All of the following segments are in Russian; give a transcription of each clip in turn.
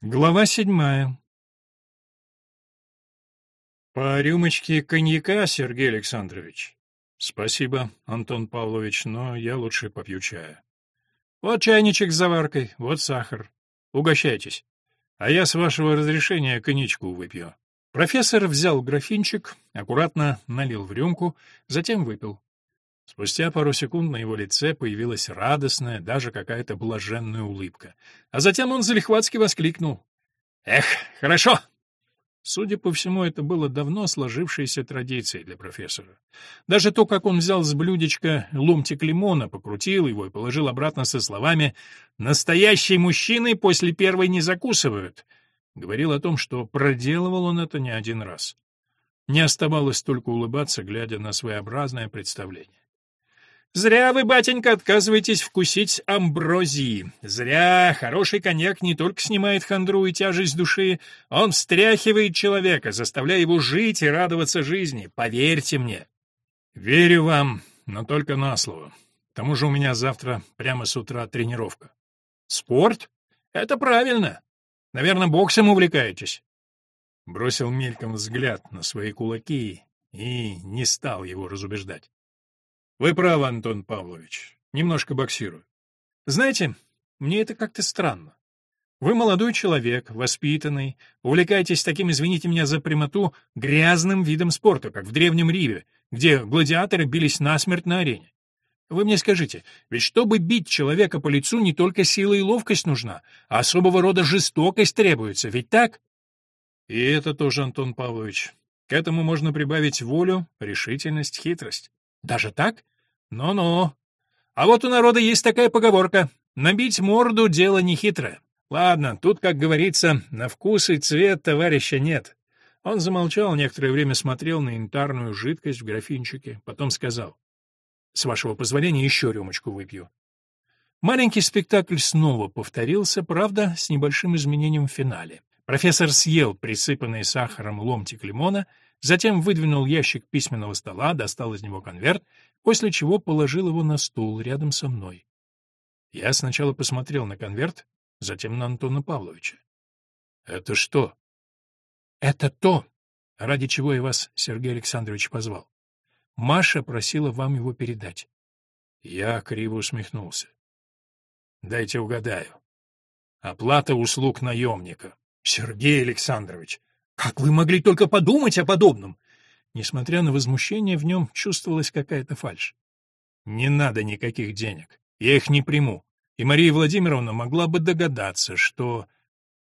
Глава седьмая. По рюмочке коньяка, Сергей Александрович. Спасибо, Антон Павлович, но я лучше попью чая. Вот чайничек с заваркой, вот сахар. Угощайтесь. А я, с вашего разрешения, коньячку выпью. Профессор взял графинчик, аккуратно налил в рюмку, затем выпил. Спустя пару секунд на его лице появилась радостная, даже какая-то блаженная улыбка. А затем он залихватски воскликнул. «Эх, хорошо!» Судя по всему, это было давно сложившейся традицией для профессора. Даже то, как он взял с блюдечка ломтик лимона, покрутил его и положил обратно со словами «Настоящие мужчины после первой не закусывают», говорил о том, что проделывал он это не один раз. Не оставалось только улыбаться, глядя на своеобразное представление. Зря вы, батенька, отказываетесь вкусить амброзии. Зря. Хороший коньяк не только снимает хандру и тяжесть души, он встряхивает человека, заставляя его жить и радоваться жизни. Поверьте мне. Верю вам, но только на слово. К тому же у меня завтра прямо с утра тренировка. Спорт? Это правильно. Наверное, боксом увлекаетесь. Бросил мельком взгляд на свои кулаки и не стал его разубеждать. Вы правы, Антон Павлович. Немножко боксирую. Знаете, мне это как-то странно. Вы молодой человек, воспитанный, увлекаетесь таким, извините меня за прямоту, грязным видом спорта, как в Древнем Риме, где гладиаторы бились насмерть на арене. Вы мне скажите, ведь чтобы бить человека по лицу, не только сила и ловкость нужна, а особого рода жестокость требуется, ведь так? И это тоже, Антон Павлович. К этому можно прибавить волю, решительность, хитрость. Даже так? Ну-ну. А вот у народа есть такая поговорка. Набить морду — дело нехитрое. Ладно, тут, как говорится, на вкус и цвет товарища нет. Он замолчал, некоторое время смотрел на янтарную жидкость в графинчике, потом сказал. «С вашего позволения еще рюмочку выпью». Маленький спектакль снова повторился, правда, с небольшим изменением в финале. Профессор съел присыпанный сахаром ломтик лимона — Затем выдвинул ящик письменного стола, достал из него конверт, после чего положил его на стул рядом со мной. Я сначала посмотрел на конверт, затем на Антона Павловича. «Это что?» «Это то, ради чего я вас, Сергей Александрович, позвал. Маша просила вам его передать». Я криво усмехнулся. «Дайте угадаю. Оплата услуг наемника. Сергей Александрович, как вы могли только подумать о подобном? Несмотря на возмущение, в нем чувствовалась какая-то фальшь. Не надо никаких денег. Я их не приму. И Мария Владимировна могла бы догадаться, что...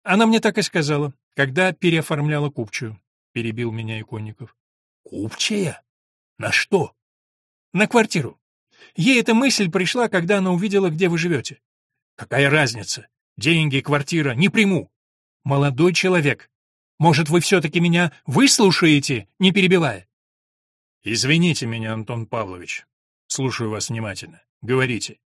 Она мне так и сказала, когда переоформляла купчую. Перебил меня Иконников. Купчая? На что? На квартиру. Ей эта мысль пришла, когда она увидела, где вы живете. Какая разница? Деньги, квартира, не приму. Молодой человек, может, вы все-таки меня выслушаете, не перебивая?» «Извините меня, Антон Павлович. Слушаю вас внимательно. Говорите».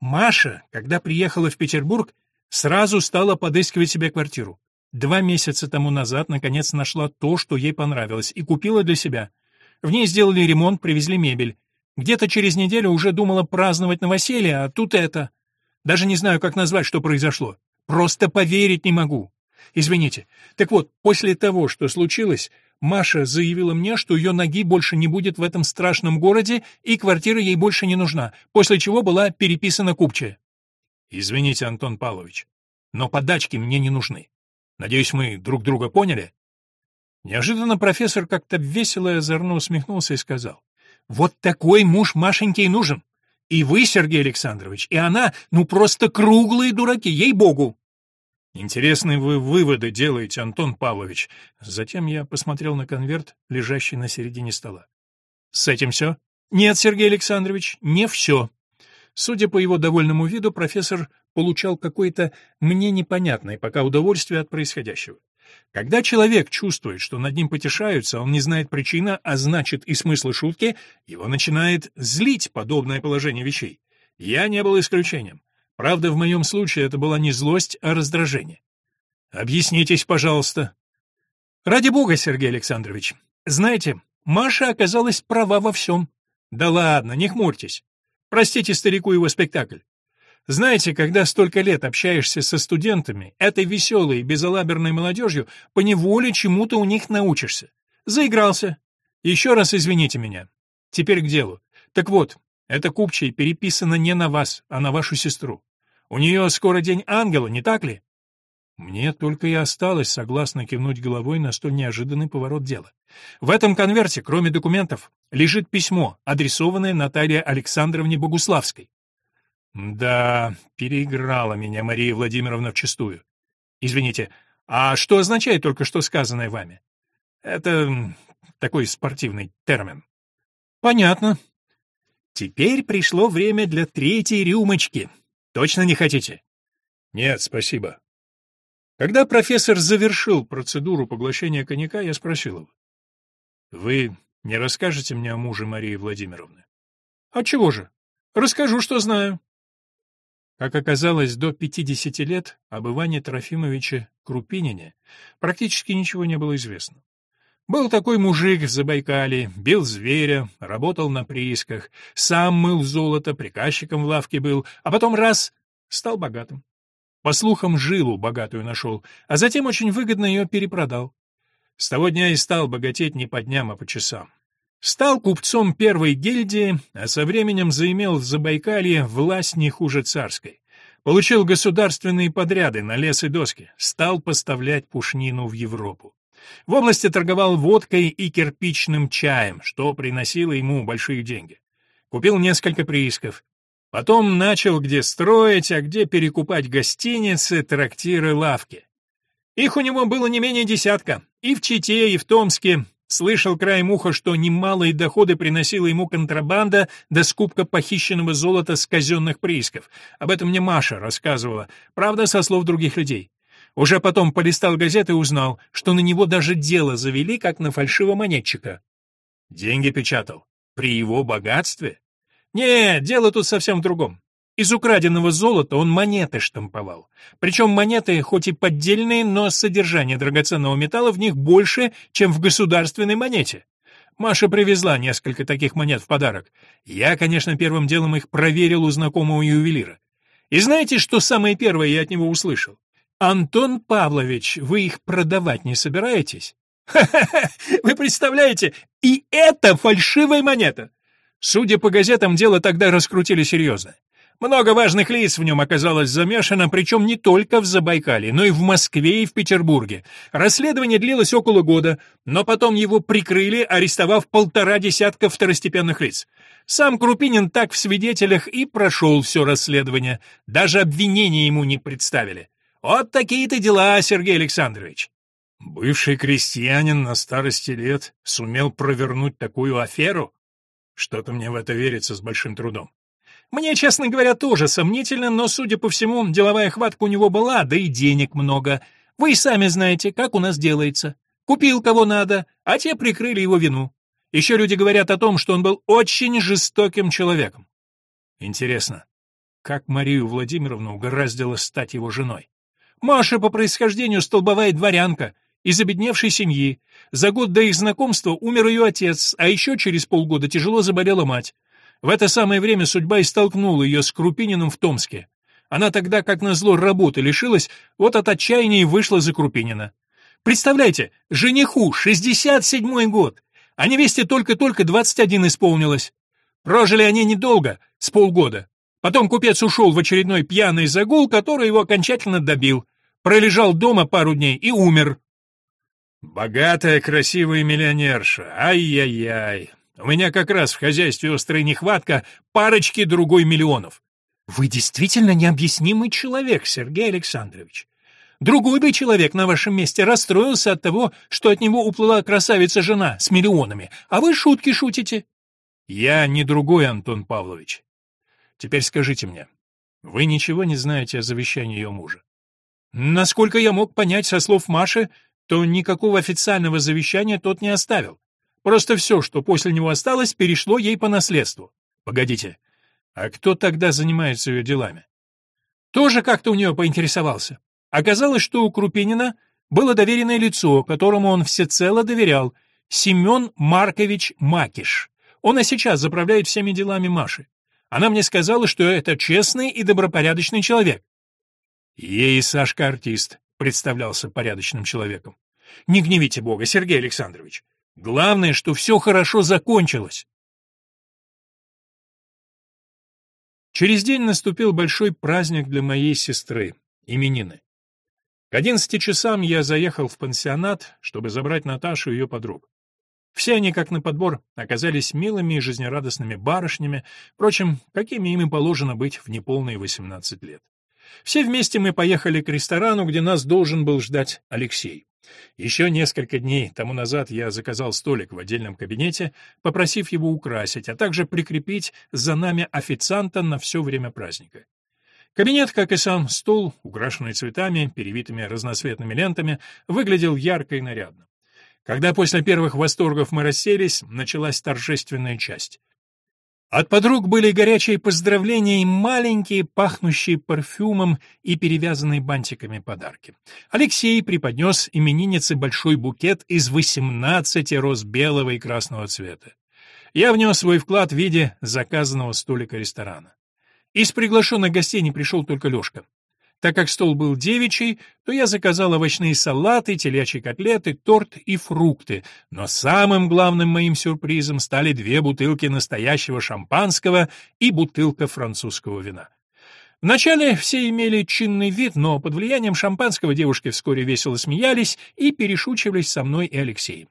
Маша, когда приехала в Петербург, сразу стала подыскивать себе квартиру. Два месяца тому назад, наконец, нашла то, что ей понравилось, и купила для себя. В ней сделали ремонт, привезли мебель. Где-то через неделю уже думала праздновать новоселье, а тут это. Даже не знаю, как назвать, что произошло. Просто поверить не могу. Извините. Так вот, после того, что случилось, Маша заявила мне, что ее ноги больше не будет в этом страшном городе, и квартира ей больше не нужна, после чего была переписана купчая. Извините, Антон Павлович, но подачки мне не нужны. Надеюсь, мы друг друга поняли? Неожиданно профессор как-то весело и озорно усмехнулся и сказал, «Вот такой муж Машеньке и нужен. И вы, Сергей Александрович, и она, ну просто круглые дураки, ей-богу!» Интересные вы выводы делаете, Антон Павлович. Затем я посмотрел на конверт, лежащий на середине стола. С этим все? Нет, Сергей Александрович, не все. Судя по его довольному виду, профессор получал какое-то мне непонятное пока удовольствие от происходящего. Когда человек чувствует, что над ним потешаются, он не знает причины, а значит и смысла шутки, его начинает злить подобное положение вещей. Я не был исключением. Правда, в моем случае это была не злость, а раздражение. Объяснитесь, пожалуйста. Ради бога, Сергей Александрович. Знаете, Маша оказалась права во всем. Да ладно, не хмурьтесь. Простите старику его спектакль. Знаете, когда столько лет общаешься со студентами, этой веселой, безалаберной молодежью, поневоле чему-то у них научишься. Заигрался. Еще раз извините меня. Теперь к делу. Так вот, эта купчая переписана не на вас, а на вашу сестру. У нее скоро день ангела, не так ли? Мне только и осталось согласно кивнуть головой на столь неожиданный поворот дела. В этом конверте, кроме документов, лежит письмо, адресованное Наталье Александровне Богуславской. Да, переиграла меня Мария Владимировна вчистую. Извините, а что означает только что сказанное вами? Это такой спортивный термин. Понятно. Теперь пришло время для третьей рюмочки. Точно не хотите? Нет, спасибо. Когда профессор завершил процедуру поглощения коньяка, я спросил его. «Вы не расскажете мне о муже Марии Владимировны?» «А чего же? Расскажу, что знаю». Как оказалось, до 50 лет об Иване Трофимовиче Крупинине практически ничего не было известно. Был такой мужик в Забайкале, бил зверя, работал на приисках, сам мыл золото, приказчиком в лавке был, а потом раз — стал богатым. По слухам, жилу богатую нашел, а затем очень выгодно ее перепродал. С того дня и стал богатеть не по дням, а по часам. Стал купцом первой гильдии, а со временем заимел в Забайкалье власть не хуже царской. Получил государственные подряды на лес и доски, стал поставлять пушнину в Европу. В области торговал водкой и кирпичным чаем, что приносило ему большие деньги. Купил несколько приисков, Потом начал где строить, а где перекупать гостиницы, трактиры, лавки. Их у него было не менее десятка. И в Чите, и в Томске. Слышал краем уха, что немалые доходы приносила ему контрабанда до скупка похищенного золота с казенных приисков. Об этом мне Маша рассказывала, правда, со слов других людей. Уже потом полистал газеты и узнал, что на него даже дело завели, как на фальшивомонетчика. Деньги печатал. При его богатстве? Нет, дело тут совсем в другом. Из украденного золота он монеты штамповал. Причем монеты, хоть и поддельные, но содержание драгоценного металла в них больше, чем в государственной монете. Маша привезла несколько таких монет в подарок. Я, конечно, первым делом их проверил у знакомого ювелира. И знаете, что самое первое я от него услышал? «Антон Павлович, вы их продавать не собираетесь?» «Ха-ха-ха! Вы представляете? И это фальшивая монета! Судя по газетам, дело тогда раскрутили серьезно. Много важных лиц в нем оказалось замешано, причем не только в Забайкале, но и в Москве и в Петербурге. Расследование длилось около года, но потом его прикрыли, арестовав полтора десятка второстепенных лиц. Сам Крупинин так в свидетелях и прошел все расследование, даже обвинения ему не представили. Вот такие-то дела, Сергей Александрович. Бывший крестьянин на старости лет сумел провернуть такую аферу? Что-то мне в это верится с большим трудом. Мне, честно говоря, тоже сомнительно, но, судя по всему, деловая хватка у него была, да и денег много. Вы и сами знаете, как у нас делается. Купил кого надо, а те прикрыли его вину. Еще люди говорят о том, что он был очень жестоким человеком. Интересно, как Марию Владимировну угораздило стать его женой? Маша по происхождению столбовая дворянка, из обедневшей семьи. За год до их знакомства умер ее отец, а еще через полгода тяжело заболела мать. В это самое время судьба и столкнула ее с Крупининым в Томске. Она тогда, как назло, работы лишилась, вот от отчаяния и вышла за Крупинина. Представляете, жениху 67-й год, а невесте только-только 21 исполнилось. Прожили они недолго, с полгода. Потом купец ушел в очередной пьяный загул, который его окончательно добил. Пролежал дома пару дней и умер. Богатая, красивая миллионерша. Ай-яй-яй. У меня как раз в хозяйстве острая нехватка парочки другой миллионов. Вы действительно необъяснимый человек, Сергей Александрович. Другой бы человек на вашем месте расстроился от того, что от него уплыла красавица-жена с миллионами, а вы шутки шутите. Я не другой, Антон Павлович. Теперь скажите мне, вы ничего не знаете о завещании ее мужа? Насколько я мог понять со слов Маши, то никакого официального завещания тот не оставил. Просто все, что после него осталось, перешло ей по наследству. Погодите, а кто тогда занимается ее делами? Тоже как-то у нее поинтересовался. Оказалось, что у Крупинина было доверенное лицо, которому он всецело доверял, Семен Маркович Макиш. Он и сейчас заправляет всеми делами Маши. Она мне сказала, что это честный и добропорядочный человек. Ей Сашка артист, представлялся порядочным человеком. Не гневите Бога, Сергей Александрович. Главное, что все хорошо закончилось. Через день наступил большой праздник для моей сестры, именины. К одиннадцати часам я заехал в пансионат, чтобы забрать Наташу и ее подруг. Все они, как на подбор, оказались милыми и жизнерадостными барышнями, впрочем, какими им и положено быть в неполные 18 лет. Все вместе мы поехали к ресторану, где нас должен был ждать Алексей. Еще несколько дней тому назад я заказал столик в отдельном кабинете, попросив его украсить, а также прикрепить за нами официанта на все время праздника. Кабинет, как и сам стол, украшенный цветами, перевитыми разноцветными лентами, выглядел ярко и нарядно. Когда после первых восторгов мы расселись, началась торжественная часть. От подруг были горячие поздравления и маленькие, пахнущие парфюмом и перевязанные бантиками подарки. Алексей преподнес имениннице большой букет из 18 роз белого и красного цвета. Я внес свой вклад в виде заказанного столика ресторана. Из приглашенных гостей не пришел только Лешка. Так как стол был девичий, то я заказал овощные салаты, телячьи котлеты, торт и фрукты. Но самым главным моим сюрпризом стали две бутылки настоящего шампанского и бутылка французского вина. Вначале все имели чинный вид, но под влиянием шампанского девушки вскоре весело смеялись и перешучивались со мной и Алексеем.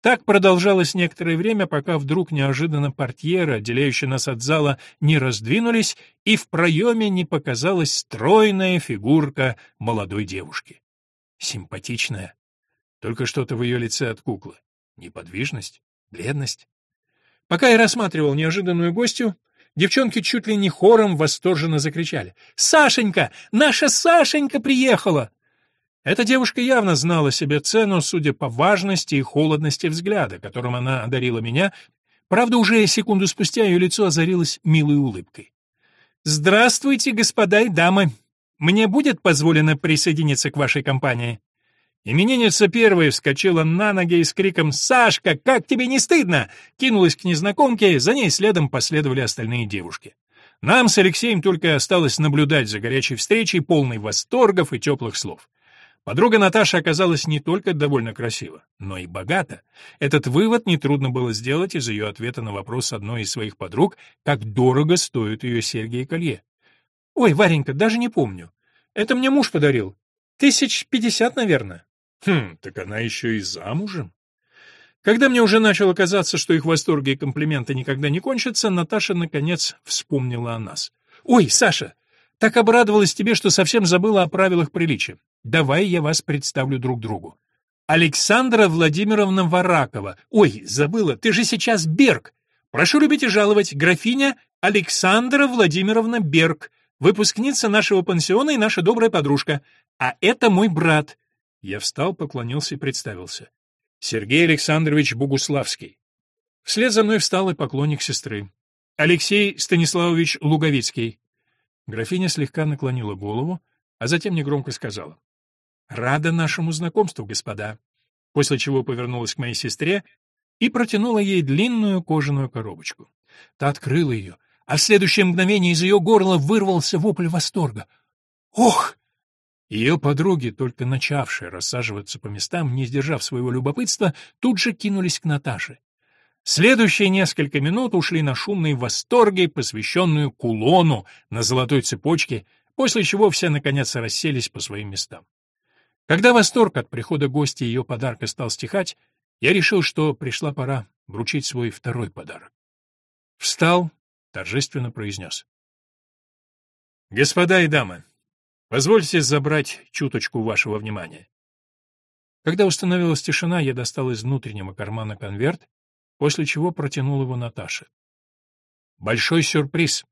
Так продолжалось некоторое время, пока вдруг неожиданно портьеры, отделяющие нас от зала, не раздвинулись, и в проеме не показалась стройная фигурка молодой девушки. Симпатичная. Только что-то в ее лице от куклы. Неподвижность, бледность. Пока я рассматривал неожиданную гостью, девчонки чуть ли не хором восторженно закричали. «Сашенька! Наша Сашенька приехала!» Эта девушка явно знала себе цену, судя по важности и холодности взгляда, которым она одарила меня. Правда, уже секунду спустя ее лицо озарилось милой улыбкой. «Здравствуйте, господа и дамы! Мне будет позволено присоединиться к вашей компании?» Именинница первой вскочила на ноги и с криком «Сашка, как тебе не стыдно!» кинулась к незнакомке, за ней следом последовали остальные девушки. Нам с Алексеем только осталось наблюдать за горячей встречей, полной восторгов и теплых слов. Подруга Наташа оказалась не только довольно красива, но и богата. Этот вывод нетрудно было сделать из ее ответа на вопрос одной из своих подруг, как дорого стоят ее серьги и колье. «Ой, Варенька, даже не помню. Это мне муж подарил. Тысяч пятьдесят, наверное». «Хм, так она еще и замужем». Когда мне уже начало казаться, что их восторги и комплименты никогда не кончатся, Наташа, наконец, вспомнила о нас. «Ой, Саша, так обрадовалась тебе, что совсем забыла о правилах приличия. Давай я вас представлю друг другу. Александра Владимировна Варакова. Ой, забыла, ты же сейчас Берг. Прошу любить и жаловать, графиня Александра Владимировна Берг, выпускница нашего пансиона и наша добрая подружка. А это мой брат. Я встал, поклонился и представился. Сергей Александрович Богуславский. Вслед за мной встал и поклонник сестры. Алексей Станиславович Луговицкий. Графиня слегка наклонила голову, а затем негромко сказала. «Рада нашему знакомству, господа», после чего повернулась к моей сестре и протянула ей длинную кожаную коробочку. Та открыла ее, а в следующее мгновение из ее горла вырвался вопль восторга. «Ох!» Ее подруги, только начавшие рассаживаться по местам, не сдержав своего любопытства, тут же кинулись к Наташе. Следующие несколько минут ушли на шумные восторги, посвященную кулону на золотой цепочке, после чего все наконец расселись по своим местам. Когда восторг от прихода гостя и ее подарка стал стихать, я решил, что пришла пора вручить свой второй подарок. Встал, торжественно произнес. «Господа и дамы, позвольте забрать чуточку вашего внимания». Когда установилась тишина, я достал из внутреннего кармана конверт после чего протянул его Наташе. «Большой сюрприз!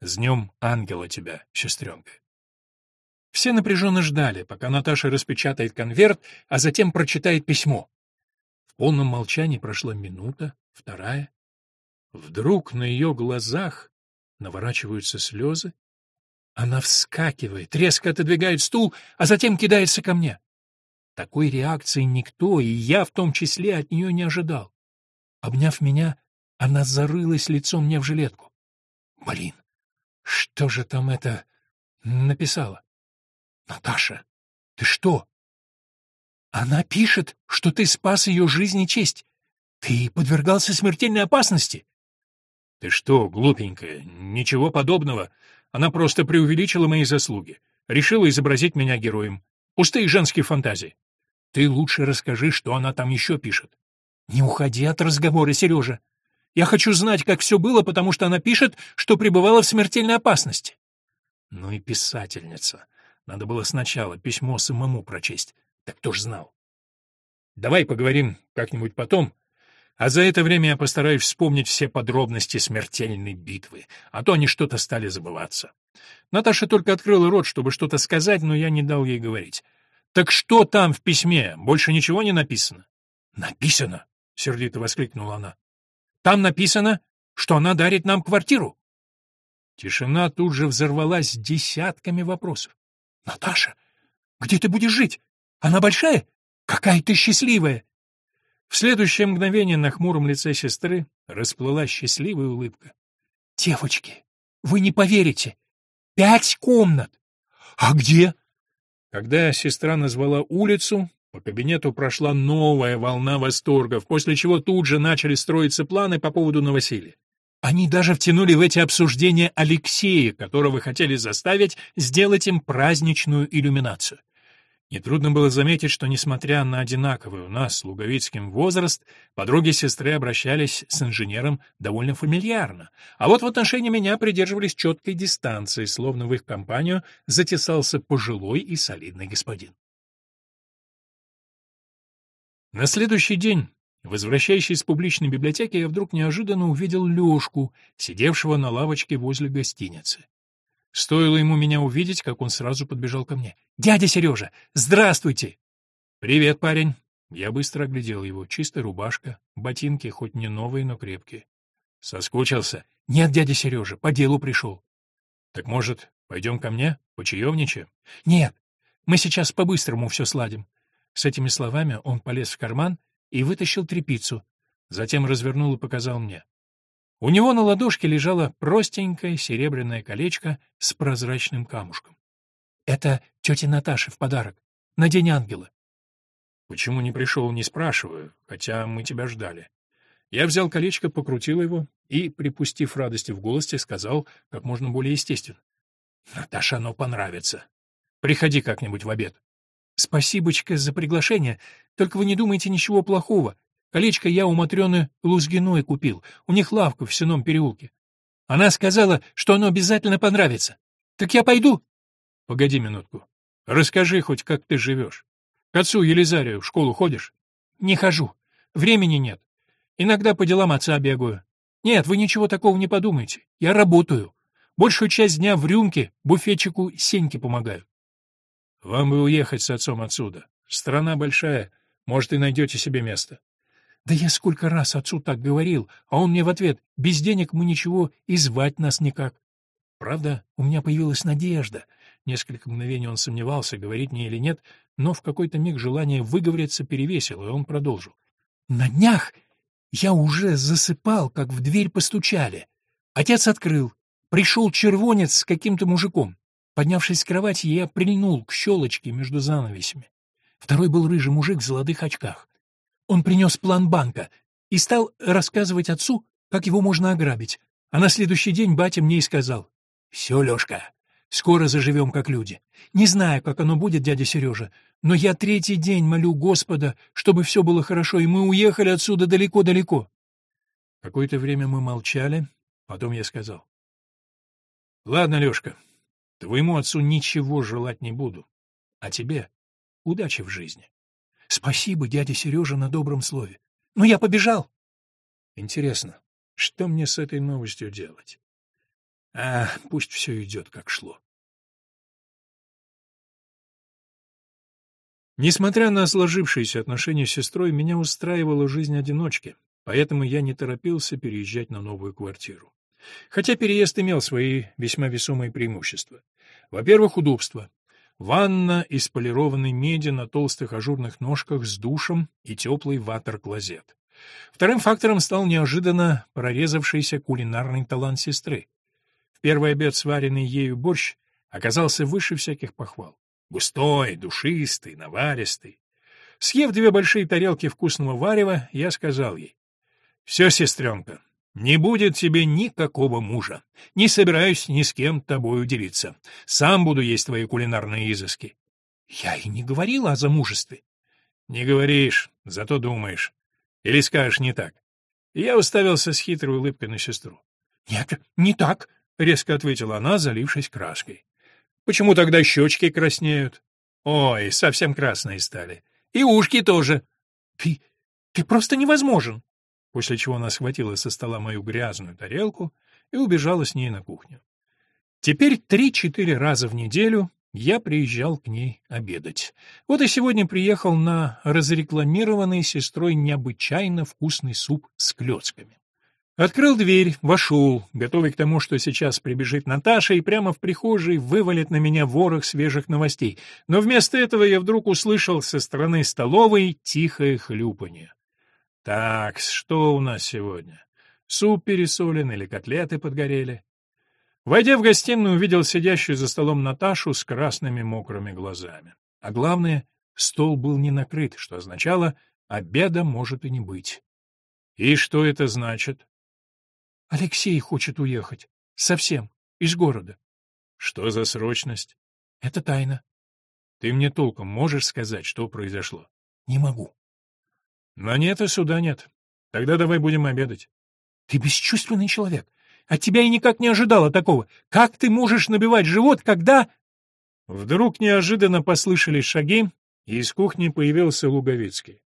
С днем ангела тебя, сестренка!» Все напряженно ждали, пока Наташа распечатает конверт, а затем прочитает письмо. В полном молчании прошла минута, вторая. Вдруг на ее глазах наворачиваются слезы. Она вскакивает, резко отодвигает стул, а затем кидается ко мне. Такой реакции никто, и я в том числе, от нее не ожидал. Обняв меня, она зарылась лицом мне в жилетку. Блин, что же там это написала? Наташа, ты что? Она пишет, что ты спас ее жизнь и честь. Ты подвергался смертельной опасности. Ты что, глупенькая, ничего подобного. Она просто преувеличила мои заслуги. Решила изобразить меня героем. Пустые женские фантазии. Ты лучше расскажи, что она там еще пишет. Не уходи от разговора, Сережа. Я хочу знать, как все было, потому что она пишет, что пребывала в смертельной опасности. Ну и писательница. Надо было сначала письмо самому прочесть. Так кто ж знал? Давай поговорим как-нибудь потом, а за это время я постараюсь вспомнить все подробности смертельной битвы, а то они что-то стали забываться. Наташа только открыла рот, чтобы что-то сказать, но я не дал ей говорить. «Так что там в письме? Больше ничего не написано?» «Написано!» — сердито воскликнула она. «Там написано, что она дарит нам квартиру». Тишина тут же взорвалась десятками вопросов. «Наташа, где ты будешь жить? Она большая? Какая ты счастливая!» В следующее мгновение на хмуром лице сестры расплылась счастливая улыбка. «Девочки, вы не поверите! Пять комнат! А где?» Когда сестра назвала улицу, по кабинету прошла новая волна восторгов, после чего тут же начали строиться планы по поводу новоселья. Они даже втянули в эти обсуждения Алексея, которого хотели заставить сделать им праздничную иллюминацию. Нетрудно было заметить, что, несмотря на одинаковый у нас с Луговицким возраст, подруги сестры обращались с инженером довольно фамильярно, а вот в отношении меня придерживались четкой дистанции, словно в их компанию затесался пожилой и солидный господин. На следующий день, возвращаясь из публичной библиотеки, я вдруг неожиданно увидел Лёшку, сидевшего на лавочке возле гостиницы. Стоило ему меня увидеть, как он сразу подбежал ко мне. «Дядя Сережа, здравствуйте!» «Привет, парень!» Я быстро оглядел его. Чистая рубашка, ботинки хоть не новые, но крепкие. «Соскучился?» «Нет, дядя Сережа, по делу пришел». «Так, может, пойдем ко мне? Почаевничаем?» «Нет, мы сейчас по-быстрому все сладим». С этими словами он полез в карман и вытащил трепицу, затем развернул и показал мне. У него на ладошке лежало простенькое серебряное колечко с прозрачным камушком. Это тете Наташе в подарок, на День Ангела. Почему не пришел, не спрашиваю, хотя мы тебя ждали. Я взял колечко, покрутил его и, припустив радости в голосе, сказал как можно более естественно. Наташе оно понравится. Приходи как-нибудь в обед. Спасибочка за приглашение, только вы не думайте ничего плохого. Колечко я у Матрёны Лузгиной купил, у них лавка в Сеном переулке. Она сказала, что оно обязательно понравится. Так я пойду. Погоди минутку. Расскажи хоть, как ты живешь. К отцу Елизарию в школу ходишь? Не хожу. Времени нет. Иногда по делам отца бегаю. Нет, вы ничего такого не подумайте. Я работаю. Большую часть дня в рюмке буфетчику Сеньке помогаю. Вам бы уехать с отцом отсюда. Страна большая, может, и найдете себе место. Да я сколько раз отцу так говорил, а он мне в ответ, без денег мы ничего и звать нас никак. Правда, у меня появилась надежда. Несколько мгновений он сомневался, говорить мне или нет, но в какой-то миг желание выговориться перевесило, и он продолжил. На днях я уже засыпал, как в дверь постучали. Отец открыл. Пришел червонец с каким-то мужиком. Поднявшись с кровати, я прильнул к щелочке между занавесями. Второй был рыжий мужик в золотых очках. Он принес план банка и стал рассказывать отцу, как его можно ограбить. А на следующий день батя мне и сказал, «Все, Лешка, скоро заживем как люди. Не знаю, как оно будет, дядя Сережа, но я третий день молю Господа, чтобы все было хорошо, и мы уехали отсюда далеко-далеко». Какое-то время мы молчали, потом я сказал, «Ладно, Лешка, твоему отцу ничего желать не буду, а тебе удачи в жизни». Спасибо, дядя Сережа, на добром слове. Но я побежал. Интересно, что мне с этой новостью делать? А, пусть все идет, как шло. Несмотря на сложившиеся отношения с сестрой, меня устраивала жизнь одиночки, поэтому я не торопился переезжать на новую квартиру. Хотя переезд имел свои весьма весомые преимущества. Во-первых, удобство. Ванна из полированной меди на толстых ажурных ножках с душем и теплый ватер-клозет. Вторым фактором стал неожиданно прорезавшийся кулинарный талант сестры. В первый обед сваренный ею борщ оказался выше всяких похвал. Густой, душистый, наваристый. Съев две большие тарелки вкусного варева, я сказал ей. «Все, сестренка, не будет тебе никакого мужа. Не собираюсь ни с кем тобою делиться. Сам буду есть твои кулинарные изыски». Я и не говорила о замужестве. «Не говоришь, зато думаешь. Или скажешь не так». Я уставился с хитрой улыбкой на сестру. «Нет, не так», — резко ответила она, залившись краской. «Почему тогда щечки краснеют?» «Ой, совсем красные стали. И ушки тоже». «Ты... ты просто невозможен!» После чего она схватила со стола мою грязную тарелку и убежала с ней на кухню. Теперь три-четыре раза в неделю я приезжал к ней обедать. Вот и сегодня приехал на разрекламированный сестрой необычайно вкусный суп с клетками. Открыл дверь, вошел, готовый к тому, что сейчас прибежит Наташа и прямо в прихожей вывалит на меня ворох свежих новостей. Но вместо этого я вдруг услышал со стороны столовой тихое хлюпанье. Так, что у нас сегодня? Суп пересолен или котлеты подгорели? Войдя в гостиную, увидел сидящую за столом Наташу с красными мокрыми глазами. А главное, стол был не накрыт, что означало, обеда может и не быть. И что это значит? Алексей хочет уехать. Совсем. Из города. Что за срочность? Это тайна. Ты мне толком можешь сказать, что произошло? Не могу. Но нет и суда нет. Тогда давай будем обедать. Ты бесчувственный человек. От тебя я никак не ожидала такого. Как ты можешь набивать живот, когда... Вдруг неожиданно послышались шаги, и из кухни появился Луговицкий.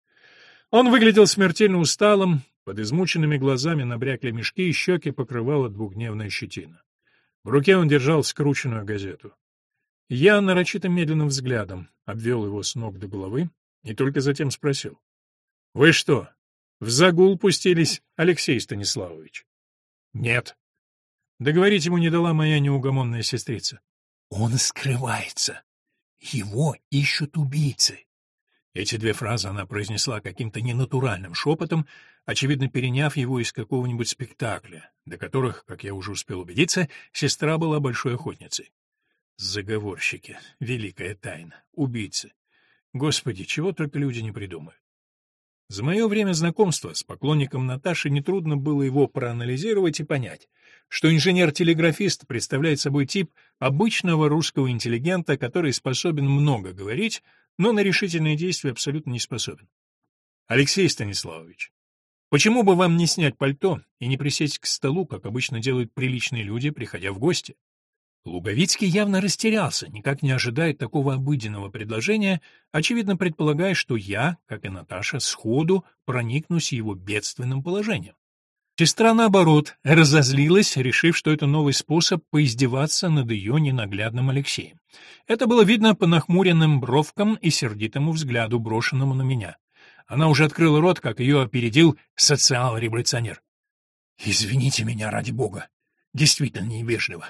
Он выглядел смертельно усталым, под измученными глазами набрякли мешки, и щеки покрывала двухдневная щетина. В руке он держал скрученную газету. Я нарочито медленным взглядом обвел его с ног до головы и только затем спросил. — Вы что, в загул пустились, Алексей Станиславович? — Нет. Договорить ему не дала моя неугомонная сестрица. — Он скрывается. Его ищут убийцы. Эти две фразы она произнесла каким-то ненатуральным шепотом, очевидно, переняв его из какого-нибудь спектакля, до которых, как я уже успел убедиться, сестра была большой охотницей. Заговорщики, великая тайна, убийцы. Господи, чего только люди не придумают. За мое время знакомства с поклонником Наташи нетрудно было его проанализировать и понять, что инженер-телеграфист представляет собой тип обычного русского интеллигента, который способен много говорить, но на решительные действия абсолютно не способен. Алексей Станиславович, почему бы вам не снять пальто и не присесть к столу, как обычно делают приличные люди, приходя в гости? Луговицкий явно растерялся, никак не ожидая такого обыденного предложения, очевидно предполагая, что я, как и Наташа, сходу проникнусь его бедственным положением. Сестра, наоборот, разозлилась, решив, что это новый способ поиздеваться над ее ненаглядным Алексеем. Это было видно по нахмуренным бровкам и сердитому взгляду, брошенному на меня. Она уже открыла рот, как ее опередил социал-революционер. «Извините меня, ради бога. Действительно невежливо.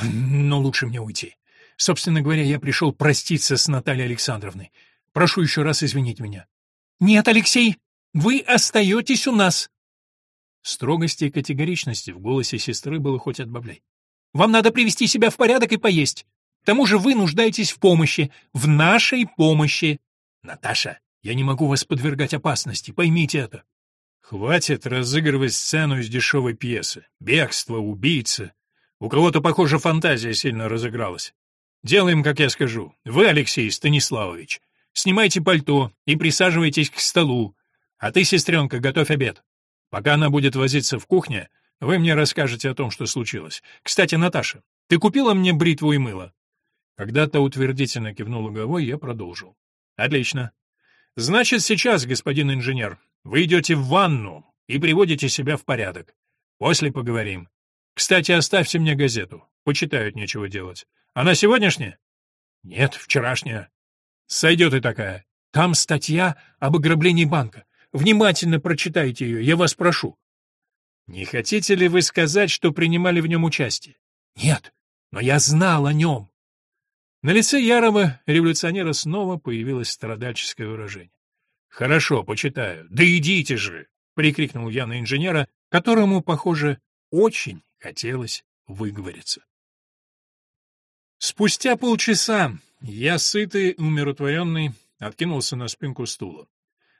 Но лучше мне уйти. Собственно говоря, я пришел проститься с Натальей Александровной. Прошу еще раз извинить меня». «Нет, Алексей, вы остаетесь у нас», Строгости и категоричности в голосе сестры было хоть отбавляй. «Вам надо привести себя в порядок и поесть. К тому же вы нуждаетесь в помощи, в нашей помощи. Наташа, я не могу вас подвергать опасности, поймите это». «Хватит разыгрывать сцену из дешевой пьесы. Бегство, убийца. У кого-то, похоже, фантазия сильно разыгралась. Делаем, как я скажу. Вы, Алексей Станиславович, снимайте пальто и присаживайтесь к столу. А ты, сестренка, готовь обед. Пока она будет возиться в кухне, вы мне расскажете о том, что случилось. Кстати, Наташа, ты купила мне бритву и мыло?» Когда-то утвердительно кивнула головой, я продолжил. «Отлично. Значит, сейчас, господин инженер, вы идете в ванну и приводите себя в порядок. После поговорим. Кстати, оставьте мне газету. Почитают нечего делать. Она сегодняшняя? Нет, вчерашняя. Сойдет и такая. Там статья об ограблении банка. Внимательно прочитайте ее, я вас прошу. Не хотите ли вы сказать, что принимали в нем участие? Нет, но я знал о нем. На лице ярого революционера снова появилось страдальческое выражение. «Хорошо, почитаю. Да идите же!» — прикрикнул я на инженера, которому, похоже, очень хотелось выговориться. Спустя полчаса я, сытый, умиротворенный, откинулся на спинку стула.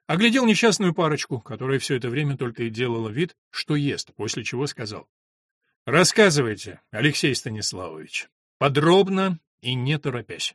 Оглядел несчастную парочку, которая все это время только и делала вид, что ест, после чего сказал. «Рассказывайте, Алексей Станиславович, подробно и не торопясь».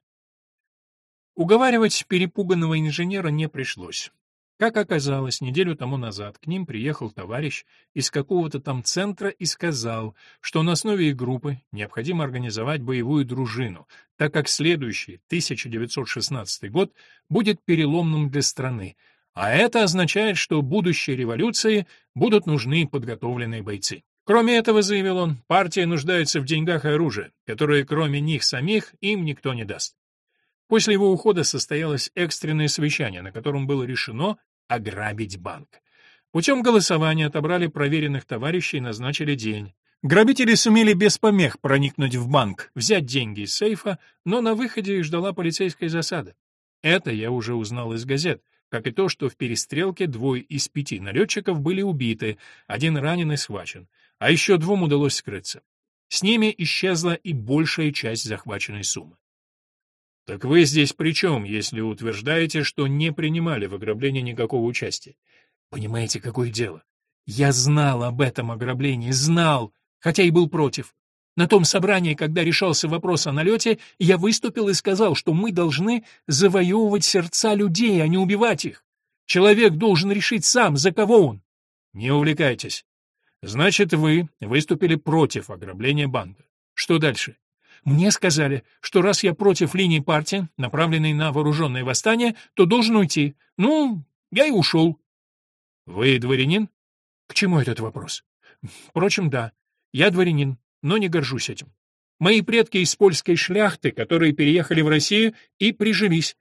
Уговаривать перепуганного инженера не пришлось. Как оказалось, неделю тому назад к ним приехал товарищ из какого-то там центра и сказал, что на основе их группы необходимо организовать боевую дружину, так как следующий, 1916 год, будет переломным для страны, а это означает, что будущей революции будут нужны подготовленные бойцы. Кроме этого, заявил он, партия нуждается в деньгах и оружии, которые кроме них самих им никто не даст. После его ухода состоялось экстренное совещание, на котором было решено ограбить банк. Путем голосования отобрали проверенных товарищей и назначили день. Грабители сумели без помех проникнуть в банк, взять деньги из сейфа, но на выходе их ждала полицейская засада. Это я уже узнал из газет, как и то, что в перестрелке двое из пяти налетчиков были убиты, один ранен и схвачен, а еще двум удалось скрыться. С ними исчезла и большая часть захваченной суммы. Так вы здесь при чем, если утверждаете, что не принимали в ограблении никакого участия? Понимаете, какое дело? Я знал об этом ограблении, знал, хотя и был против. На том собрании, когда решался вопрос о налете, я выступил и сказал, что мы должны завоевывать сердца людей, а не убивать их. Человек должен решить сам, за кого он. Не увлекайтесь. Значит, вы выступили против ограбления банка. Что дальше? Мне сказали, что раз я против линии партии, направленной на вооруженное восстание, то должен уйти. Ну, я и ушел. Вы дворянин? К чему этот вопрос? Впрочем, да, я дворянин, но не горжусь этим. Мои предки из польской шляхты, которые переехали в Россию и прижились.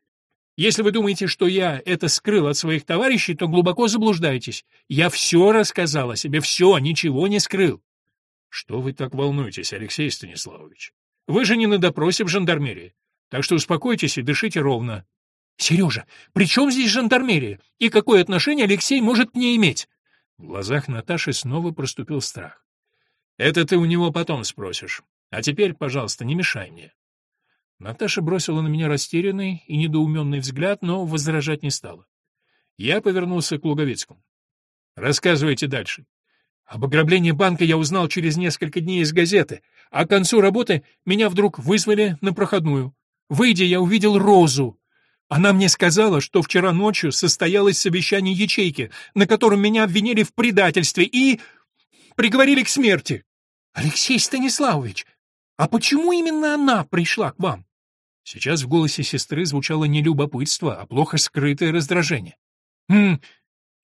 Если вы думаете, что я это скрыл от своих товарищей, то глубоко заблуждаетесь. Я все рассказал о себе, все, ничего не скрыл. Что вы так волнуетесь, Алексей Станиславович? Вы же не на допросе в жандармерии. Так что успокойтесь и дышите ровно. Сережа, при чем здесь жандармерия? И какое отношение Алексей может к ней иметь? В глазах Наташи снова проступил страх. Это ты у него потом спросишь. А теперь, пожалуйста, не мешай мне. Наташа бросила на меня растерянный и недоуменный взгляд, но возражать не стала. Я повернулся к Луговицкому. Рассказывайте дальше. Об ограблении банка я узнал через несколько дней из газеты, а к концу работы меня вдруг вызвали на проходную. Выйдя, я увидел Розу. Она мне сказала, что вчера ночью состоялось совещание ячейки, на котором меня обвинили в предательстве и... приговорили к смерти. Алексей Станиславович, а почему именно она пришла к вам? Сейчас в голосе сестры звучало не любопытство, а плохо скрытое раздражение. «Хм,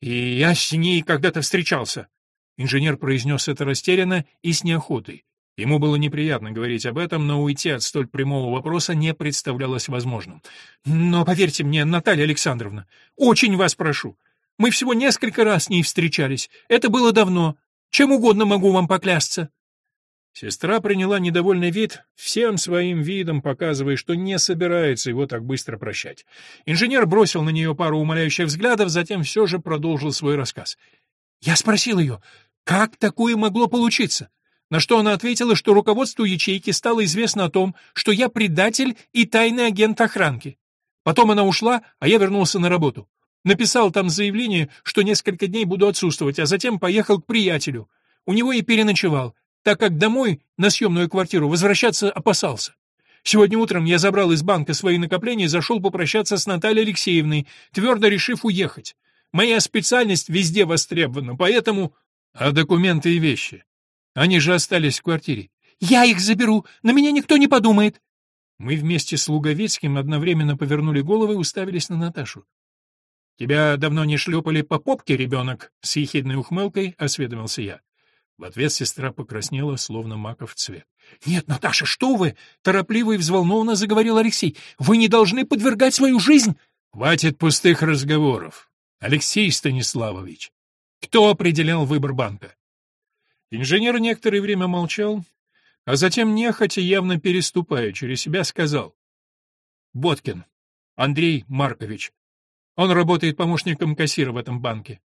и я с ней когда-то встречался. Инженер произнес это растерянно и с неохотой. Ему было неприятно говорить об этом, но уйти от столь прямого вопроса не представлялось возможным. «Но поверьте мне, Наталья Александровна, очень вас прошу. Мы всего несколько раз с ней встречались. Это было давно. Чем угодно могу вам поклясться». Сестра приняла недовольный вид, всем своим видом показывая, что не собирается его так быстро прощать. Инженер бросил на нее пару умоляющих взглядов, затем все же продолжил свой рассказ. Я спросил ее, как такое могло получиться? На что она ответила, что руководству ячейки стало известно о том, что я предатель и тайный агент охранки. Потом она ушла, а я вернулся на работу. Написал там заявление, что несколько дней буду отсутствовать, а затем поехал к приятелю. У него и переночевал, так как домой, на съемную квартиру, возвращаться опасался. Сегодня утром я забрал из банка свои накопления и зашел попрощаться с Натальей Алексеевной, твердо решив уехать. Моя специальность везде востребована, поэтому... А документы и вещи? Они же остались в квартире. Я их заберу, на меня никто не подумает. Мы вместе с Луговицким одновременно повернули головы и уставились на Наташу. «Тебя давно не шлепали по попке, ребенок?» — с ехидной ухмылкой осведомился я. В ответ сестра покраснела, словно маков цвет. «Нет, Наташа, что вы!» — торопливо и взволнованно заговорил Алексей. «Вы не должны подвергать свою жизнь...» «Хватит пустых разговоров. Алексей Станиславович, кто определял выбор банка? Инженер некоторое время молчал, а затем, нехотя, явно переступая через себя, сказал. «Боткин, Андрей Маркович. Он работает помощником кассира в этом банке.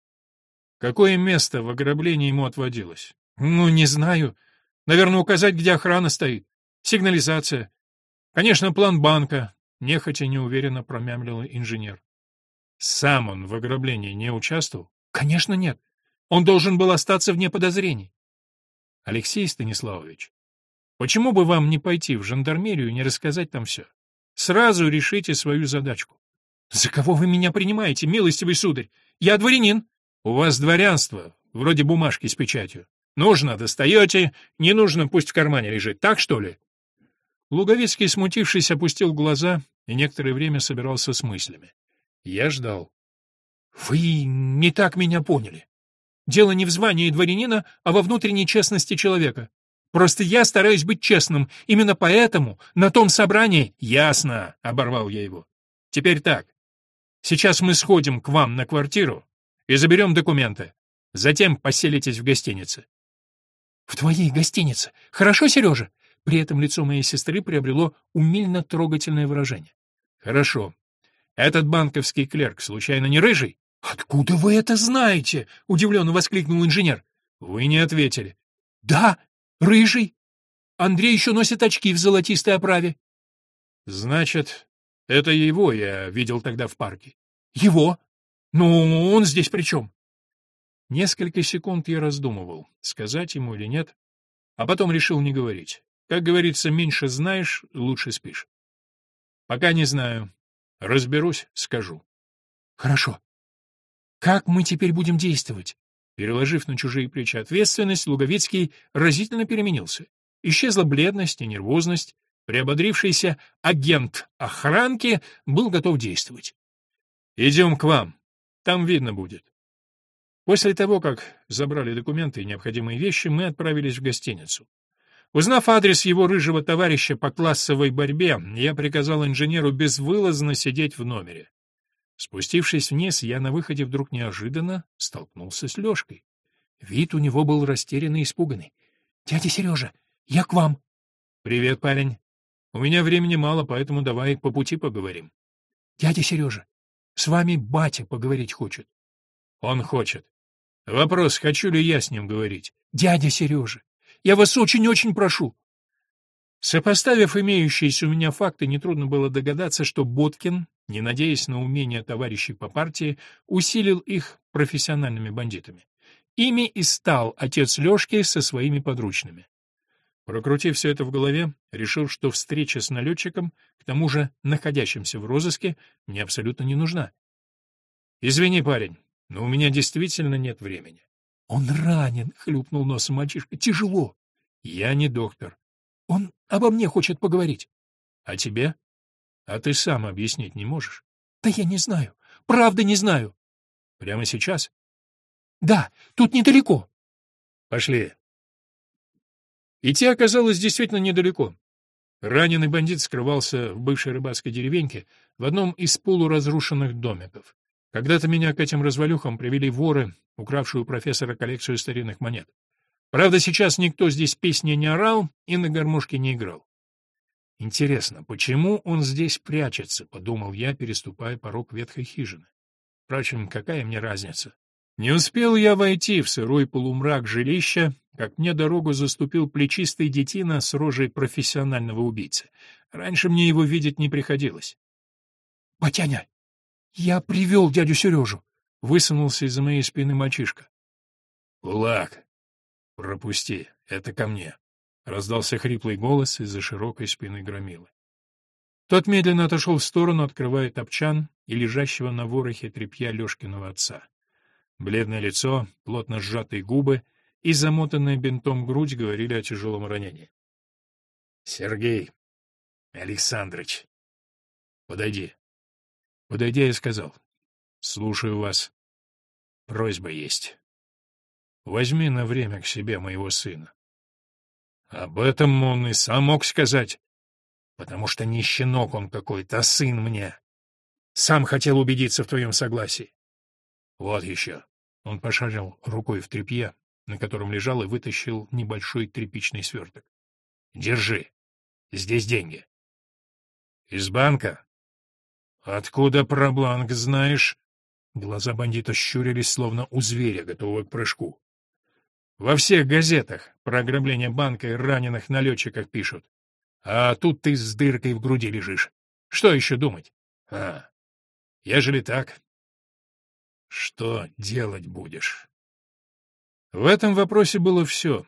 Какое место в ограблении ему отводилось? Ну, не знаю. Наверное, указать, где охрана стоит. Сигнализация. Конечно, план банка. Нехотя неуверенно промямлил инженер. Сам он в ограблении не участвовал? Конечно, нет. Он должен был остаться вне подозрений. Алексей Станиславович, почему бы вам не пойти в жандармерию и не рассказать там все? Сразу решите свою задачку. За кого вы меня принимаете, милостивый сударь? Я дворянин. У вас дворянство, вроде бумажки с печатью. Нужно, достаете, не нужно, пусть в кармане лежит. Так, что ли? Луговицкий, смутившись, опустил глаза и некоторое время собирался с мыслями. Я ждал. Вы не так меня поняли. Дело не в звании дворянина, а во внутренней честности человека. Просто я стараюсь быть честным. Именно поэтому на том собрании... Ясно, оборвал я его. Теперь так. Сейчас мы сходим к вам на квартиру и заберем документы. Затем поселитесь в гостинице. В твоей гостинице. Хорошо, Сережа? При этом лицо моей сестры приобрело умильно трогательное выражение. Хорошо. Этот банковский клерк случайно не рыжий? Откуда вы это знаете? удивленно воскликнул инженер. Вы не ответили. Да, рыжий. Андрей еще носит очки в золотистой оправе. Значит, это его я видел тогда в парке. Его? Ну, он здесь при чем? Несколько секунд я раздумывал, сказать ему или нет, а потом решил не говорить. Как говорится, меньше знаешь, лучше спишь. Пока не знаю. Разберусь, скажу. Хорошо. Как мы теперь будем действовать? Переложив на чужие плечи ответственность, Луговицкий разительно переменился. Исчезла бледность и нервозность, приободрившийся агент охранки был готов действовать. «Идем к вам, там видно будет». После того, как забрали документы и необходимые вещи, мы отправились в гостиницу. Узнав адрес его рыжего товарища по классовой борьбе, я приказал инженеру безвылазно сидеть в номере. Спустившись вниз, я на выходе вдруг неожиданно столкнулся с Лёшкой. Вид у него был растерянный и испуганный. — Дядя Сережа, я к вам. — Привет, парень. У меня времени мало, поэтому давай по пути поговорим. — Дядя Сережа, с вами батя поговорить хочет. — Он хочет. Вопрос, хочу ли я с ним говорить. — Дядя Сережа, я вас очень-очень прошу. Сопоставив имеющиеся у меня факты, нетрудно было догадаться, что Боткин, не надеясь на умения товарищей по партии, усилил их профессиональными бандитами. Ими и стал отец Лёшки со своими подручными. Прокрутив все это в голове, решил, что встреча с налетчиком, к тому же находящимся в розыске, мне абсолютно не нужна. «Извини, парень, но у меня действительно нет времени. «Он ранен», — хлюпнул носом мальчишка. «Тяжело». «Я не доктор». «Он обо мне хочет поговорить». «А тебе? А ты сам объяснить не можешь?» «Да я не знаю. Правда не знаю». «Прямо сейчас?» «Да, тут недалеко». «Пошли». Идти оказалось действительно недалеко. Раненый бандит скрывался в бывшей рыбацкой деревеньке в одном из полуразрушенных домиков. Когда-то меня к этим развалюхам привели воры, укравшие у профессора коллекцию старинных монет. Правда, сейчас никто здесь песни не орал и на гармошке не играл. Интересно, почему он здесь прячется, подумал я, переступая порог ветхой хижины. Впрочем, какая мне разница? Не успел я войти в сырой полумрак жилища, как мне дорогу заступил плечистый детина с рожей профессионального убийцы. Раньше мне его видеть не приходилось. — Батяня, я привел дядю Сережу. Высунулся из-за моей спины мальчишка. «Кулак! Пропусти, это ко мне!» — раздался хриплый голос из-за широкой спины громилы. Тот медленно отошел в сторону, открывая топчан и лежащего на ворохе тряпья Лешкиного отца. Бледное лицо, плотно сжатые губы и замотанная бинтом грудь говорили о тяжелом ранении. — Сергей Александрович, подойди. Подойдя, я сказал. Слушаю вас. Просьба есть. Возьми на время к себе моего сына. Об этом он и сам мог сказать. Потому что не щенок он какой-то, а сын мне. Сам хотел убедиться в твоем согласии. Вот еще. Он пошарил рукой в тряпье, на котором лежал, и вытащил небольшой тряпичный сверток. Держи. Здесь деньги. Из банка? Откуда про бланк знаешь? Глаза бандита щурились, словно у зверя, готового к прыжку. Во всех газетах про ограбление банка и раненых налетчиках пишут. А тут ты с дыркой в груди лежишь. Что еще думать? А, ежели так, что делать будешь? В этом вопросе было все.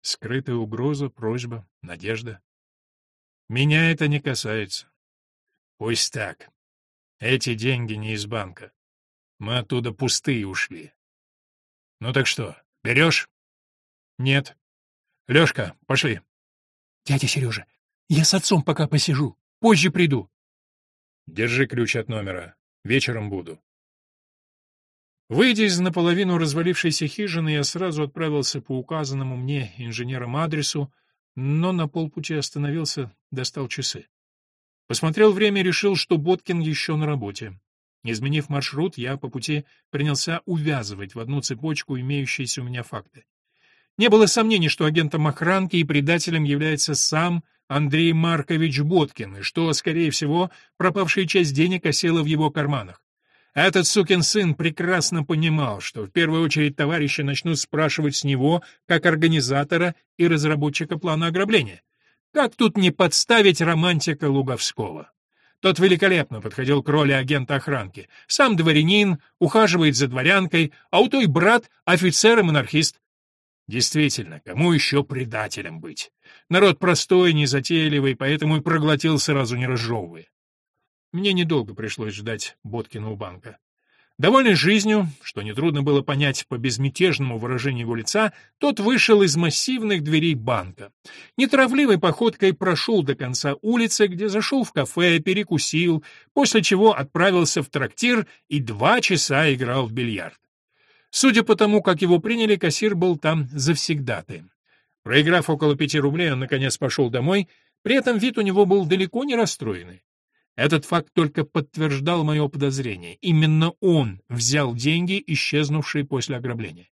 Скрытая угроза, просьба, надежда. Меня это не касается. Пусть так. Эти деньги не из банка. Мы оттуда пустые ушли. Ну так что, берешь? Нет. Лёшка, пошли. Дядя Сережа, я с отцом пока посижу. Позже приду. Держи ключ от номера. Вечером буду. Выйдя из наполовину развалившейся хижины, я сразу отправился по указанному мне инженером адресу, но на полпути остановился, достал часы. Посмотрел время и решил, что Боткин еще на работе. Изменив маршрут, я по пути принялся увязывать в одну цепочку имеющиеся у меня факты. Не было сомнений, что агентом охранки и предателем является сам Андрей Маркович Боткин, и что, скорее всего, пропавшая часть денег осела в его карманах. Этот сукин сын прекрасно понимал, что в первую очередь товарищи начнут спрашивать с него, как организатора и разработчика плана ограбления. Как тут не подставить романтика Луговского? Тот великолепно подходил к роли агента охранки. Сам дворянин, ухаживает за дворянкой, а у той брат — офицер и монархист. Действительно, кому еще предателем быть? Народ простой, незатейливый, поэтому и проглотил сразу не разжевывая. Мне недолго пришлось ждать Боткина у банка. Довольный жизнью, что нетрудно было понять по безмятежному выражению его лица, тот вышел из массивных дверей банка. Неторопливой походкой прошел до конца улицы, где зашел в кафе, перекусил, после чего отправился в трактир и два часа играл в бильярд. Судя по тому, как его приняли, кассир был там завсегдатаем. Проиграв около пяти рублей, он, наконец, пошел домой, при этом вид у него был далеко не расстроенный. Этот факт только подтверждал мое подозрение. Именно он взял деньги, исчезнувшие после ограбления.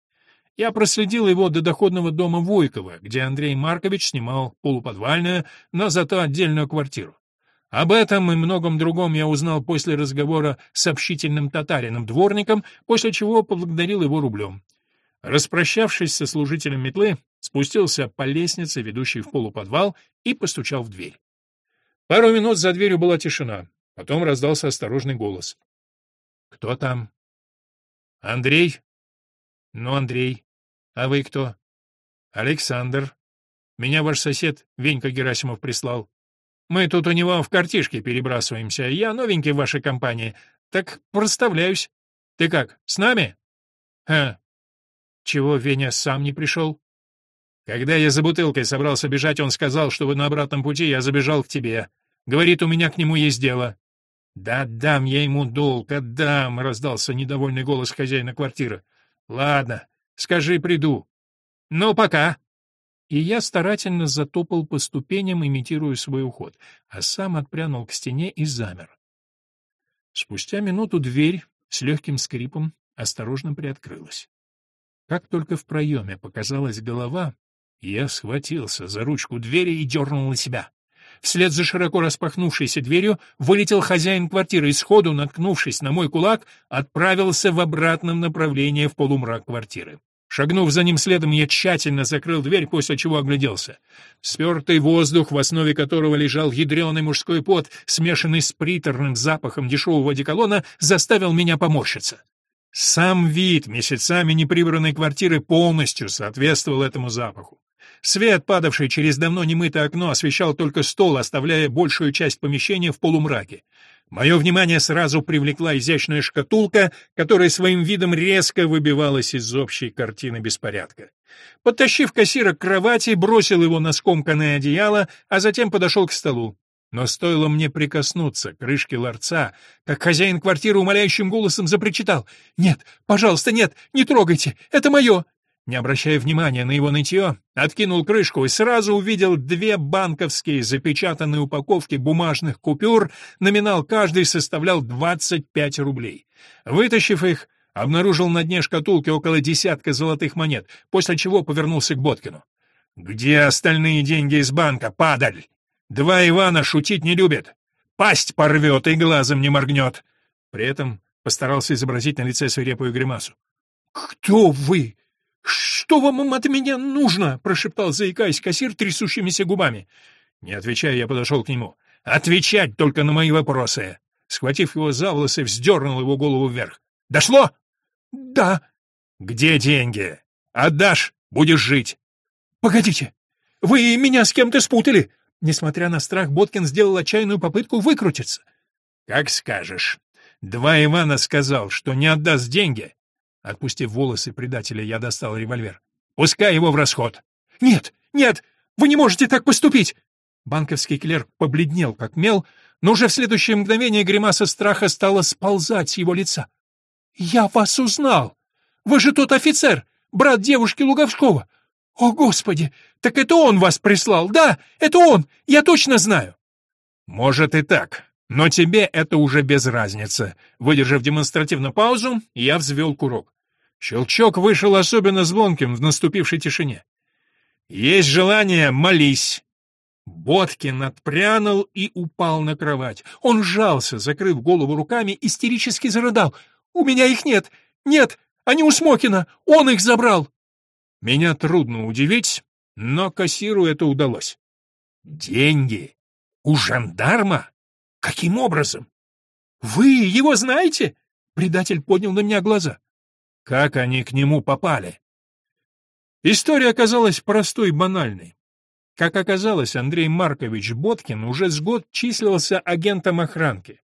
Я проследил его до доходного дома Войкова, где Андрей Маркович снимал полуподвальную, но зато отдельную квартиру. Об этом и многом другом я узнал после разговора с общительным татарином-дворником, после чего поблагодарил его рублем. Распрощавшись со служителем метлы, спустился по лестнице, ведущей в полуподвал, и постучал в дверь. Пару минут за дверью была тишина. Потом раздался осторожный голос. «Кто там?» «Андрей?» «Ну, Андрей. А вы кто?» «Александр. Меня ваш сосед Венька Герасимов прислал. Мы тут у него в картишке перебрасываемся. Я новенький в вашей компании. Так проставляюсь. Ты как, с нами?» «Ха. Чего Веня сам не пришел?» Когда я за бутылкой собрался бежать, он сказал, что на обратном пути, я забежал к тебе. Говорит, у меня к нему есть дело. Да отдам я ему долг, отдам, раздался недовольный голос хозяина квартиры. Ладно, скажи, приду. Ну, пока. И я старательно затопал по ступеням, имитируя свой уход, а сам отпрянул к стене и замер. Спустя минуту дверь с легким скрипом осторожно приоткрылась. Как только в проеме показалась голова, я схватился за ручку двери и дернул на себя. Вслед за широко распахнувшейся дверью вылетел хозяин квартиры и сходу, наткнувшись на мой кулак, отправился в обратном направлении в полумрак квартиры. Шагнув за ним следом, я тщательно закрыл дверь, после чего огляделся. Спертый воздух, в основе которого лежал ядреный мужской пот, смешанный с приторным запахом дешевого одеколона, заставил меня поморщиться. Сам вид месяцами неприбранной квартиры полностью соответствовал этому запаху. Свет, падавший через давно немытое окно, освещал только стол, оставляя большую часть помещения в полумраке. Мое внимание сразу привлекла изящная шкатулка, которая своим видом резко выбивалась из общей картины беспорядка. Подтащив кассира к кровати, бросил его на скомканное одеяло, а затем подошел к столу. Но стоило мне прикоснуться к крышке ларца, как хозяин квартиры умоляющим голосом запричитал. «Нет, пожалуйста, нет, не трогайте, это мое!» Не обращая внимания на его нытье, откинул крышку и сразу увидел две банковские запечатанные упаковки бумажных купюр, номинал каждой составлял 25 рублей. Вытащив их, обнаружил на дне шкатулки около десятка золотых монет, после чего повернулся к Боткину. «Где остальные деньги из банка, падаль? Два Ивана шутить не любят. Пасть порвет и глазом не моргнет!» При этом постарался изобразить на лице свирепую гримасу. «Кто вы?» «Что вам от меня нужно?» — прошептал, заикаясь кассир трясущимися губами. Не отвечая, я подошел к нему. «Отвечать только на мои вопросы!» Схватив его за волосы, вздернул его голову вверх. «Дошло?» «Да». «Где деньги? Отдашь, будешь жить». «Погодите, вы меня с кем-то спутали!» Несмотря на страх, Боткин сделал отчаянную попытку выкрутиться. «Как скажешь. Два Ивана сказал, что не отдаст деньги». Отпустив волосы предателя, я достал револьвер. «Пускай его в расход». «Нет, нет, вы не можете так поступить!» Банковский клерк побледнел, как мел, но уже в следующее мгновение гримаса страха стала сползать с его лица. «Я вас узнал! Вы же тот офицер, брат девушки Луговского! О, Господи! Так это он вас прислал! Да, это он! Я точно знаю!» «Может и так, но тебе это уже без разницы». Выдержав демонстративно паузу, я взвел курок. Щелчок вышел особенно звонким в наступившей тишине. «Есть желание — молись!» Боткин отпрянул и упал на кровать. Он сжался, закрыв голову руками, истерически зарыдал. «У меня их нет! Нет! Они у Смокина! Он их забрал!» Меня трудно удивить, но кассиру это удалось. «Деньги? У жандарма? Каким образом?» «Вы его знаете?» Предатель поднял на меня глаза. «Как они к нему попали?» История оказалась простой и банальной. Как оказалось, Андрей Маркович Боткин уже с год числился агентом охранки.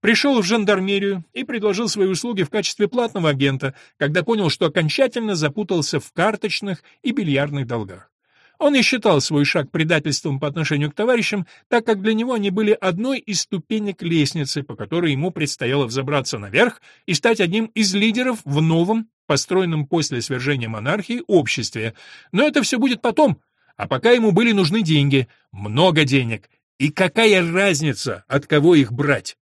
Пришел в жандармерию и предложил свои услуги в качестве платного агента, когда понял, что окончательно запутался в карточных и бильярдных долгах. Он не считал свой шаг предательством по отношению к товарищам, так как для него они были одной из ступенек лестницы, по которой ему предстояло взобраться наверх и стать одним из лидеров в новом, построенном после свержения монархии, обществе. Но это все будет потом, а пока ему были нужны деньги, много денег. И какая разница, от кого их брать?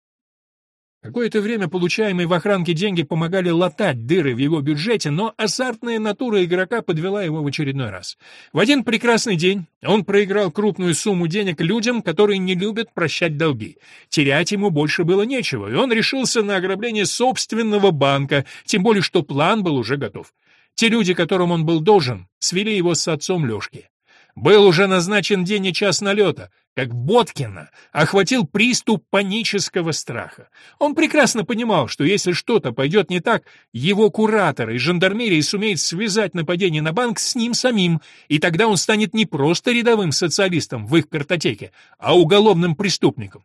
Какое-то время получаемые в охранке деньги помогали латать дыры в его бюджете, но азартная натура игрока подвела его в очередной раз. В один прекрасный день он проиграл крупную сумму денег людям, которые не любят прощать долги. Терять ему больше было нечего, и он решился на ограбление собственного банка, тем более что план был уже готов. Те люди, которым он был должен, свели его с отцом Лешки. Был уже назначен день и час налета, как Боткина охватил приступ панического страха. Он прекрасно понимал, что если что-то пойдет не так, его кураторы из жандармерии сумеют связать нападение на банк с ним самим, и тогда он станет не просто рядовым социалистом в их картотеке, а уголовным преступником.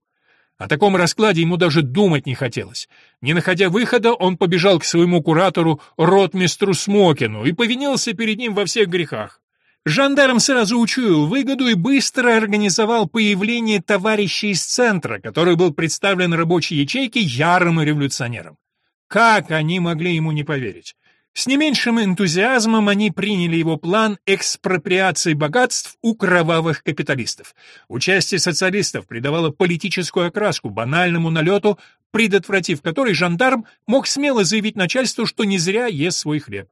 О таком раскладе ему даже думать не хотелось. Не находя выхода, он побежал к своему куратору, ротмистру Смокину, и повинился перед ним во всех грехах. Жандарм сразу учуял выгоду и быстро организовал появление товарищей из центра, который был представлен рабочей ячейке ярым революционером. Как они могли ему не поверить? С не меньшим энтузиазмом они приняли его план экспроприации богатств у кровавых капиталистов. Участие социалистов придавало политическую окраску банальному налету, предотвратив который жандарм мог смело заявить начальству, что не зря ест свой хлеб.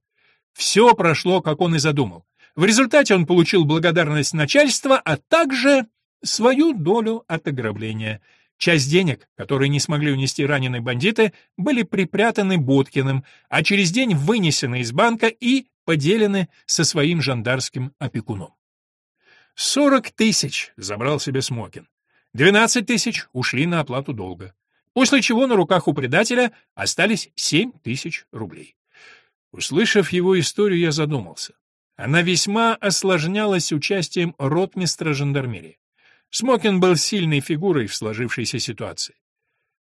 Все прошло, как он и задумал. В результате он получил благодарность начальства, а также свою долю от ограбления. Часть денег, которые не смогли унести раненые бандиты, были припрятаны Боткиным, а через день вынесены из банка и поделены со своим жандарским опекуном. Сорок тысяч забрал себе Смокин. Двенадцать тысяч ушли на оплату долга. После чего на руках у предателя остались семь тысяч рублей. Услышав его историю, я задумался. Она весьма осложнялась участием ротмистра жандармерии. Смокин был сильной фигурой в сложившейся ситуации.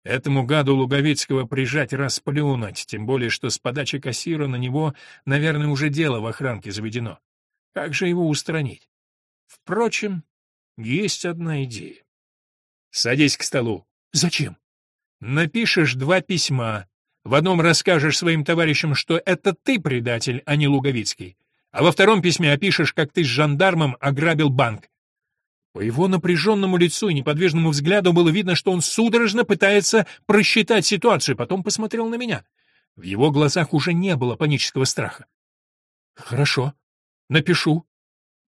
Этому гаду Луговицкого прижать расплюнуть, тем более что с подачи кассира на него, наверное, уже дело в охранке заведено. Как же его устранить? Впрочем, есть одна идея. Садись к столу. Зачем? Напишешь два письма. В одном расскажешь своим товарищам, что это ты предатель, а не Луговицкий а во втором письме опишешь, как ты с жандармом ограбил банк. По его напряженному лицу и неподвижному взгляду было видно, что он судорожно пытается просчитать ситуацию, потом посмотрел на меня. В его глазах уже не было панического страха. «Хорошо, напишу».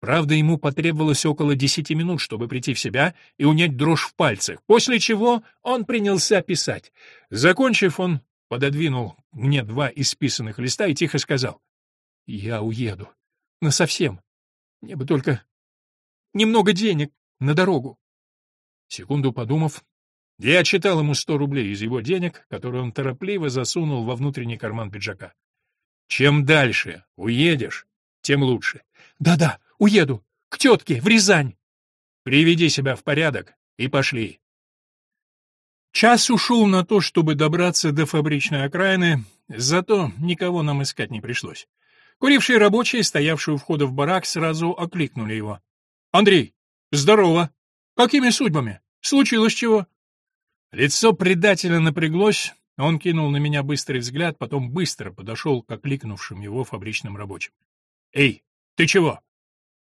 Правда, ему потребовалось около десяти минут, чтобы прийти в себя и унять дрожь в пальцах, после чего он принялся писать. Закончив, он пододвинул мне два исписанных листа и тихо сказал. Я уеду. насовсем. Мне бы только немного денег на дорогу. Секунду подумав, я отчитал ему сто рублей из его денег, которые он торопливо засунул во внутренний карман пиджака. Чем дальше уедешь, тем лучше. Да-да, уеду. К тетке, в Рязань. Приведи себя в порядок и пошли. Час ушел на то, чтобы добраться до фабричной окраины, зато никого нам искать не пришлось. Курившие рабочие, стоявшие у входа в барак, сразу окликнули его. «Андрей, здорово! Какими судьбами? Случилось чего?» Лицо предателя напряглось, он кинул на меня быстрый взгляд, потом быстро подошел к окликнувшим его фабричным рабочим. «Эй, ты чего?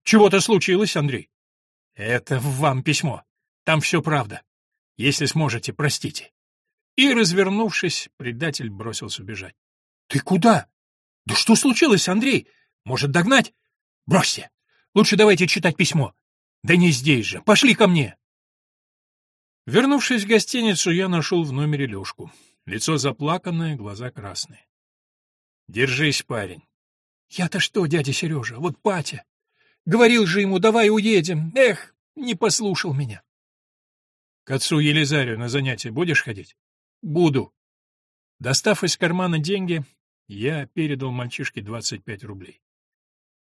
Чего-то случилось, Андрей?» «Это вам письмо. Там все правда. Если сможете, простите». И, развернувшись, предатель бросился бежать. «Ты куда? Да что случилось, Андрей? Может, догнать? Бросьте. Лучше давайте читать письмо. Да не здесь же. Пошли ко мне». Вернувшись в гостиницу, я нашел в номере Лешку. Лицо заплаканное, глаза красные. «Держись, парень». «Я-то что, дядя Сережа, вот Патя. Говорил же ему, давай уедем. Эх, не послушал меня». «К отцу Елизарию на занятия будешь ходить?» «Буду». Достав из кармана деньги, я передал мальчишке 25 рублей.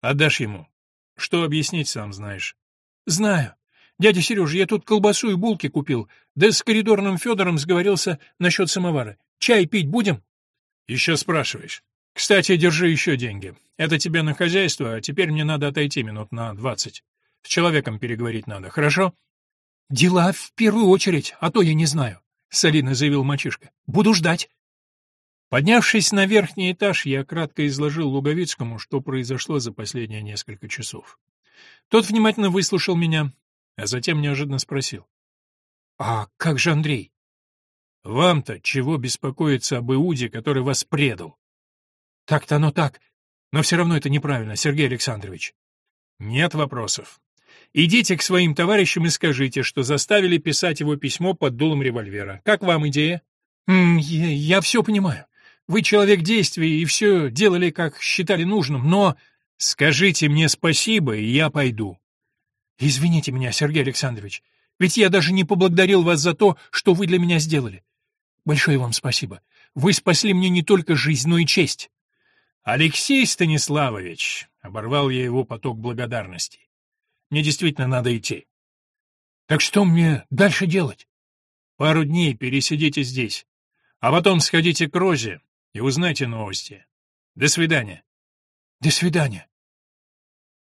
«Отдашь ему. Что объяснить, сам знаешь». «Знаю. «Дядя Сережа, я тут колбасу и булки купил, да с коридорным Федором сговорился насчет самовара. Чай пить будем?» «Еще спрашиваешь. Кстати, держи еще деньги. Это тебе на хозяйство, а теперь мне надо отойти минут на двадцать. С человеком переговорить надо, хорошо?» «Дела в первую очередь, а то я не знаю», — солидно заявил мальчишка. «Буду ждать». Поднявшись на верхний этаж, я кратко изложил Луговицкому, что произошло за последние несколько часов. Тот внимательно выслушал меня, а затем неожиданно спросил. «А как же Андрей?» «Вам-то чего беспокоиться об Иуде, который вас предал?» «Так-то оно так, но все равно это неправильно, Сергей Александрович». «Нет вопросов. Идите к своим товарищам и скажите, что заставили писать его письмо под дулом револьвера. Как вам идея?» Я, «Я все понимаю. Вы человек действия и все делали, как считали нужным, но...» «Скажите мне спасибо, и я пойду. Извините меня, Сергей Александрович, ведь я даже не поблагодарил вас за то, что вы для меня сделали. Большое вам спасибо. Вы спасли мне не только жизнь, но и честь. Алексей Станиславович, оборвал я его поток благодарности. Мне действительно надо идти. Так что мне дальше делать? Пару дней пересидите здесь, а потом сходите к Розе и узнайте новости. До свидания. До свидания.